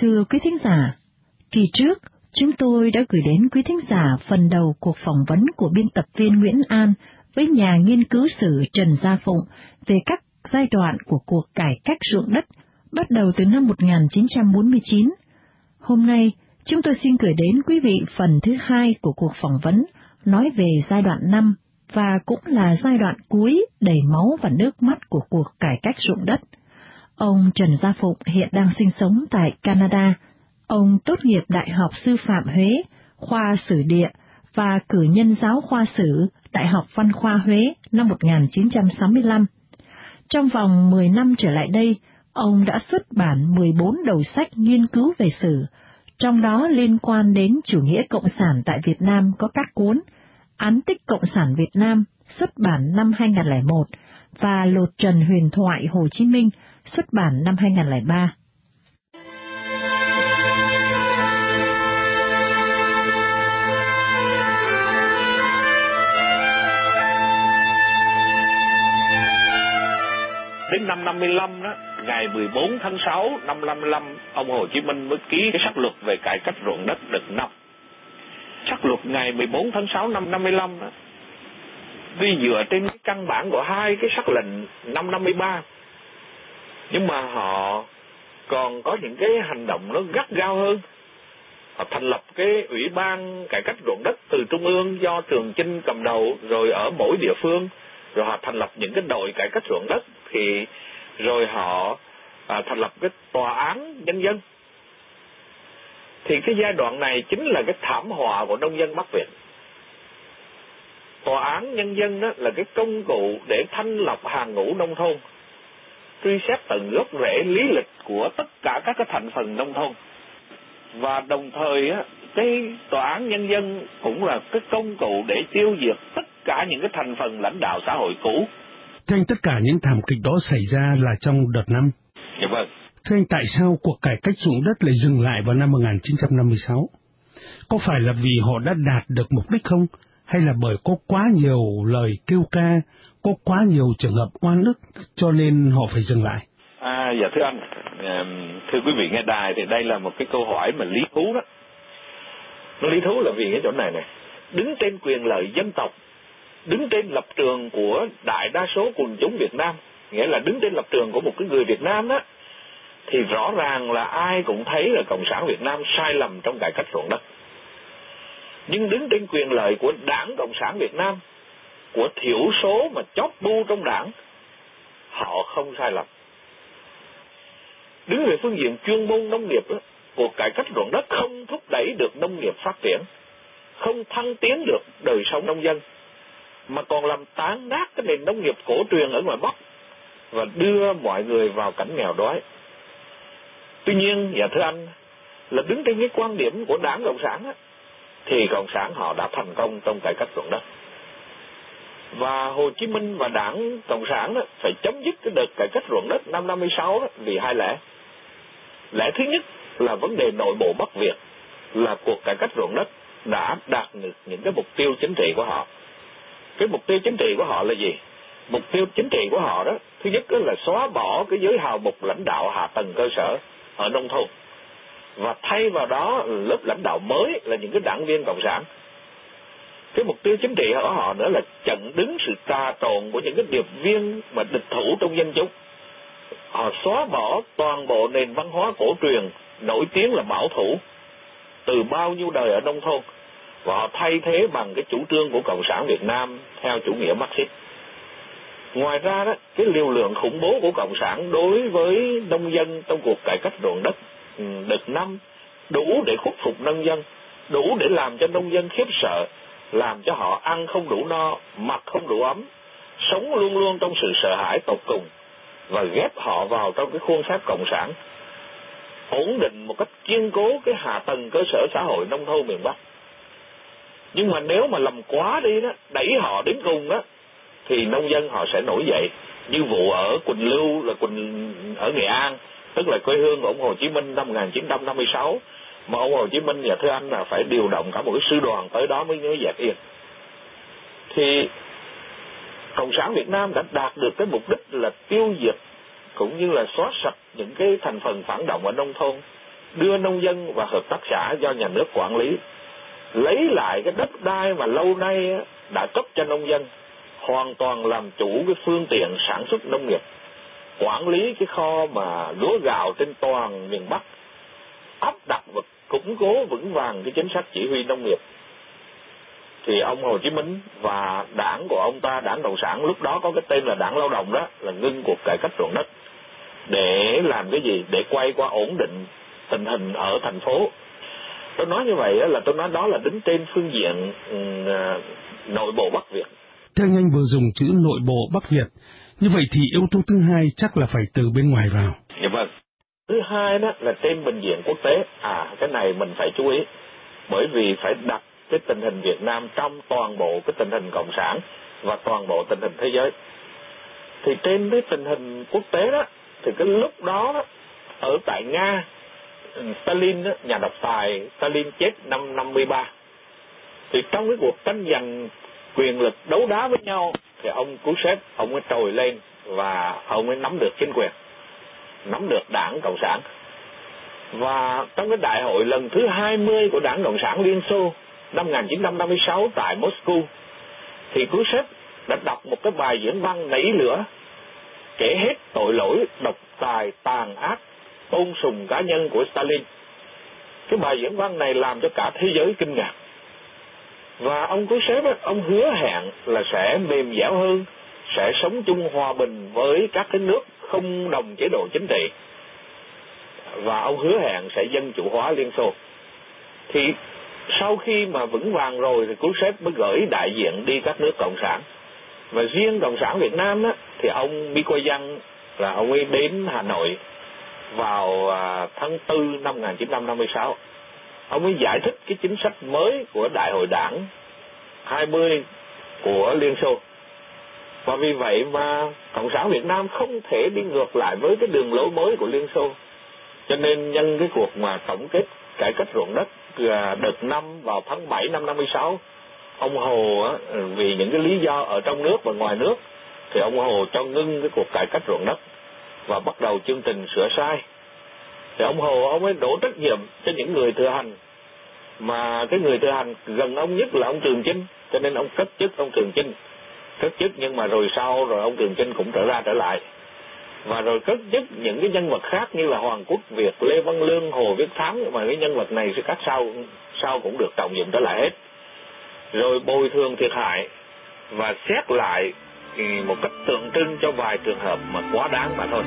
Thưa quý thính giả, kỳ trước, chúng tôi đã gửi đến quý thính giả phần đầu cuộc phỏng vấn của biên tập viên Nguyễn An với nhà nghiên cứu sử Trần Gia Phụng về các giai đoạn của cuộc cải cách ruộng đất bắt đầu từ năm 1949. Hôm nay, chúng tôi xin gửi đến quý vị phần thứ hai của cuộc phỏng vấn nói về giai đoạn 5 và cũng là giai đoạn cuối đầy máu và nước mắt của cuộc cải cách ruộng đất. Ông Trần Gia Phụng hiện đang sinh sống tại Canada. Ông tốt nghiệp Đại học Sư phạm Huế, khoa Sử địa và cử nhân giáo khoa sử Đại học Văn khoa Huế năm 1965. Trong vòng 10 năm trở lại đây, ông đã xuất bản 14 đầu sách nghiên cứu về sử, trong đó liên quan đến chủ nghĩa cộng sản tại Việt Nam có các cuốn Án tích Cộng sản Việt Nam xuất bản năm 2001 và Lột Trần huyền thoại Hồ Chí Minh xuất bản năm 2003. Đến năm 55 đó, ngày 14 tháng 6 năm 55, ông Hồ Chí Minh mới ký cái sắc luật về cải cách ruộng đất đợt năm. Sắc luật ngày 14 tháng 6 năm 55 đó, tuy dựa trên căn bản của hai cái sắc lệnh năm 53 nhưng mà họ còn có những cái hành động nó gắt gao hơn. Họ thành lập cái ủy ban cải cách ruộng đất từ trung ương do trường chinh cầm đầu rồi ở mỗi địa phương. Rồi họ thành lập những cái đội cải cách ruộng đất thì rồi họ à, thành lập cái tòa án nhân dân. Thì cái giai đoạn này chính là cái thảm họa của nông dân Bắc Việt. Tòa án nhân dân đó là cái công cụ để thanh lọc hàng ngũ nông thôn truy xét tận gốc rễ lý lịch của tất cả các cái thành phần nông thôn và đồng thời á cái tòa án nhân dân cũng là cái công cụ để tiêu diệt tất cả những cái thành phần lãnh đạo xã hội cũ. Thưa anh, tất cả những thảm kịch đó xảy ra là trong đợt năm. Dạ vâng. Thưa anh, tại sao cuộc cải cách ruộng đất lại dừng lại vào năm 1956? Có phải là vì họ đã đạt được mục đích không? Hay là bởi có quá nhiều lời kêu ca, có quá nhiều trường hợp oan ức cho nên họ phải dừng lại? À, dạ thưa anh, thưa quý vị nghe đài thì đây là một cái câu hỏi mà lý thú đó. Nó lý thú là vì cái chỗ này này. Đứng trên quyền lợi dân tộc, đứng trên lập trường của đại đa số quần chúng Việt Nam, nghĩa là đứng trên lập trường của một cái người Việt Nam đó, thì rõ ràng là ai cũng thấy là Cộng sản Việt Nam sai lầm trong cải cách ruộng đất. Nhưng đứng trên quyền lợi của đảng Cộng sản Việt Nam, của thiểu số mà chót bu trong đảng, họ không sai lầm. Đứng về phương diện chuyên môn nông nghiệp, đó, cuộc cải cách ruộng đất không thúc đẩy được nông nghiệp phát triển, không thăng tiến được đời sống nông dân, mà còn làm tán nát cái nền nông nghiệp cổ truyền ở ngoài Bắc và đưa mọi người vào cảnh nghèo đói. Tuy nhiên, dạ thưa anh, là đứng trên cái quan điểm của đảng Cộng sản á, thì Cộng sản họ đã thành công trong cải cách ruộng đất. Và Hồ Chí Minh và đảng Cộng sản đó, phải chấm dứt cái đợt cải cách ruộng đất năm 56 đó, vì hai lẽ. Lẽ thứ nhất là vấn đề nội bộ Bắc Việt là cuộc cải cách ruộng đất đã đạt được những cái mục tiêu chính trị của họ. Cái mục tiêu chính trị của họ là gì? Mục tiêu chính trị của họ đó, thứ nhất là xóa bỏ cái giới hào mục lãnh đạo hạ tầng cơ sở ở nông thôn và thay vào đó lớp lãnh đạo mới là những cái đảng viên cộng sản cái mục tiêu chính trị của họ nữa là chặn đứng sự tra trộn của những cái điệp viên mà địch thủ trong dân chúng. Họ xóa bỏ toàn bộ nền văn hóa cổ truyền nổi tiếng là bảo thủ. Từ bao nhiêu đời ở nông thôn, và họ thay thế bằng cái chủ trương của cộng sản Việt Nam theo chủ nghĩa Marxist. Ngoài ra đó, cái liều lượng khủng bố của cộng sản đối với nông dân trong cuộc cải cách ruộng đất ừ, đợt năm đủ để khuất phục nông dân, đủ để làm cho nông dân khiếp sợ làm cho họ ăn không đủ no, mặc không đủ ấm, sống luôn luôn trong sự sợ hãi tột cùng và ghép họ vào trong cái khuôn phép cộng sản, ổn định một cách kiên cố cái hạ tầng cơ sở xã hội nông thôn miền Bắc. Nhưng mà nếu mà làm quá đi đó, đẩy họ đến cùng đó, thì nông dân họ sẽ nổi dậy như vụ ở Quỳnh Lưu, là Quỳnh, ở Nghệ An, tức là quê hương của ông Hồ Chí Minh năm 1956 mà ông Hồ Chí Minh và thưa anh là phải điều động cả một cái sư đoàn tới đó mới mới dẹp yên. Thì cộng sản Việt Nam đã đạt được cái mục đích là tiêu diệt cũng như là xóa sạch những cái thành phần phản động ở nông thôn, đưa nông dân và hợp tác xã do nhà nước quản lý, lấy lại cái đất đai mà lâu nay đã cấp cho nông dân, hoàn toàn làm chủ cái phương tiện sản xuất nông nghiệp, quản lý cái kho mà lúa gạo trên toàn miền Bắc, áp đặt và củng cố vững vàng cái chính sách chỉ huy nông nghiệp. Thì ông Hồ Chí Minh và đảng của ông ta, đảng cộng sản, lúc đó có cái tên là đảng lao động đó, là ngưng cuộc cải cách ruộng đất để làm cái gì? Để quay qua ổn định tình hình ở thành phố. Tôi nói như vậy là tôi nói đó là đứng trên phương diện ừ, à, nội bộ Bắc Việt. Theo anh vừa dùng chữ nội bộ Bắc Việt, như vậy thì yếu tố thứ hai chắc là phải từ bên ngoài vào hai đó là trên bệnh viện quốc tế. À cái này mình phải chú ý bởi vì phải đặt cái tình hình Việt Nam trong toàn bộ cái tình hình cộng sản và toàn bộ tình hình thế giới. Thì trên cái tình hình quốc tế đó thì cái lúc đó, đó ở tại Nga Stalin đó, nhà độc tài Stalin chết năm 53 thì trong cái cuộc tranh giành quyền lực đấu đá với nhau thì ông Khrushchev ông ấy trồi lên và ông ấy nắm được chính quyền nắm được đảng cộng sản. Và trong cái đại hội lần thứ 20 của đảng cộng sản Liên Xô năm 1956 tại Moscow, thì Khrushchev đã đọc một cái bài diễn văn nảy lửa, kể hết tội lỗi độc tài tàn ác, tôn sùng cá nhân của Stalin. Cái bài diễn văn này làm cho cả thế giới kinh ngạc. Và ông Khrushchev ông hứa hẹn là sẽ mềm dẻo hơn, sẽ sống chung hòa bình với các cái nước không đồng chế độ chính trị và ông hứa hẹn sẽ dân chủ hóa Liên Xô. Thì sau khi mà vững vàng rồi thì Khrushchev mới gửi đại diện đi các nước cộng sản. Và riêng cộng sản Việt Nam á, thì ông Mikoyan là ông ấy đến Hà Nội vào à, tháng 4 năm 1956 ông ấy giải thích cái chính sách mới của đại hội đảng 20 của Liên Xô và vì vậy mà cộng sản Việt Nam không thể đi ngược lại với cái đường lối mới của Liên Xô. Cho nên nhân cái cuộc mà tổng kết cải cách ruộng đất à, đợt năm vào tháng 7 năm 56 ông Hồ á, ừ, vì những cái lý do ở trong nước và ngoài nước thì ông Hồ cho ngưng cái cuộc cải cách ruộng đất và bắt đầu chương trình sửa sai. Thì ông Hồ ông ấy đổ trách nhiệm cho những người thừa hành. Mà cái người thừa hành gần ông nhất là ông Trường Chinh cho nên ông cất chức ông Trường Chinh cất chức nhưng mà rồi sau rồi ông Trường Chinh cũng trở ra trở lại. Và rồi cất chức những cái nhân vật khác như là Hoàng Quốc Việt, Lê Văn Lương, Hồ Viết Thắng mà cái nhân vật này sẽ các sau sau cũng được trọng dụng trở lại hết. Rồi bồi thường thiệt hại và xét lại một cách tượng trưng cho vài trường hợp mà quá đáng mà thôi.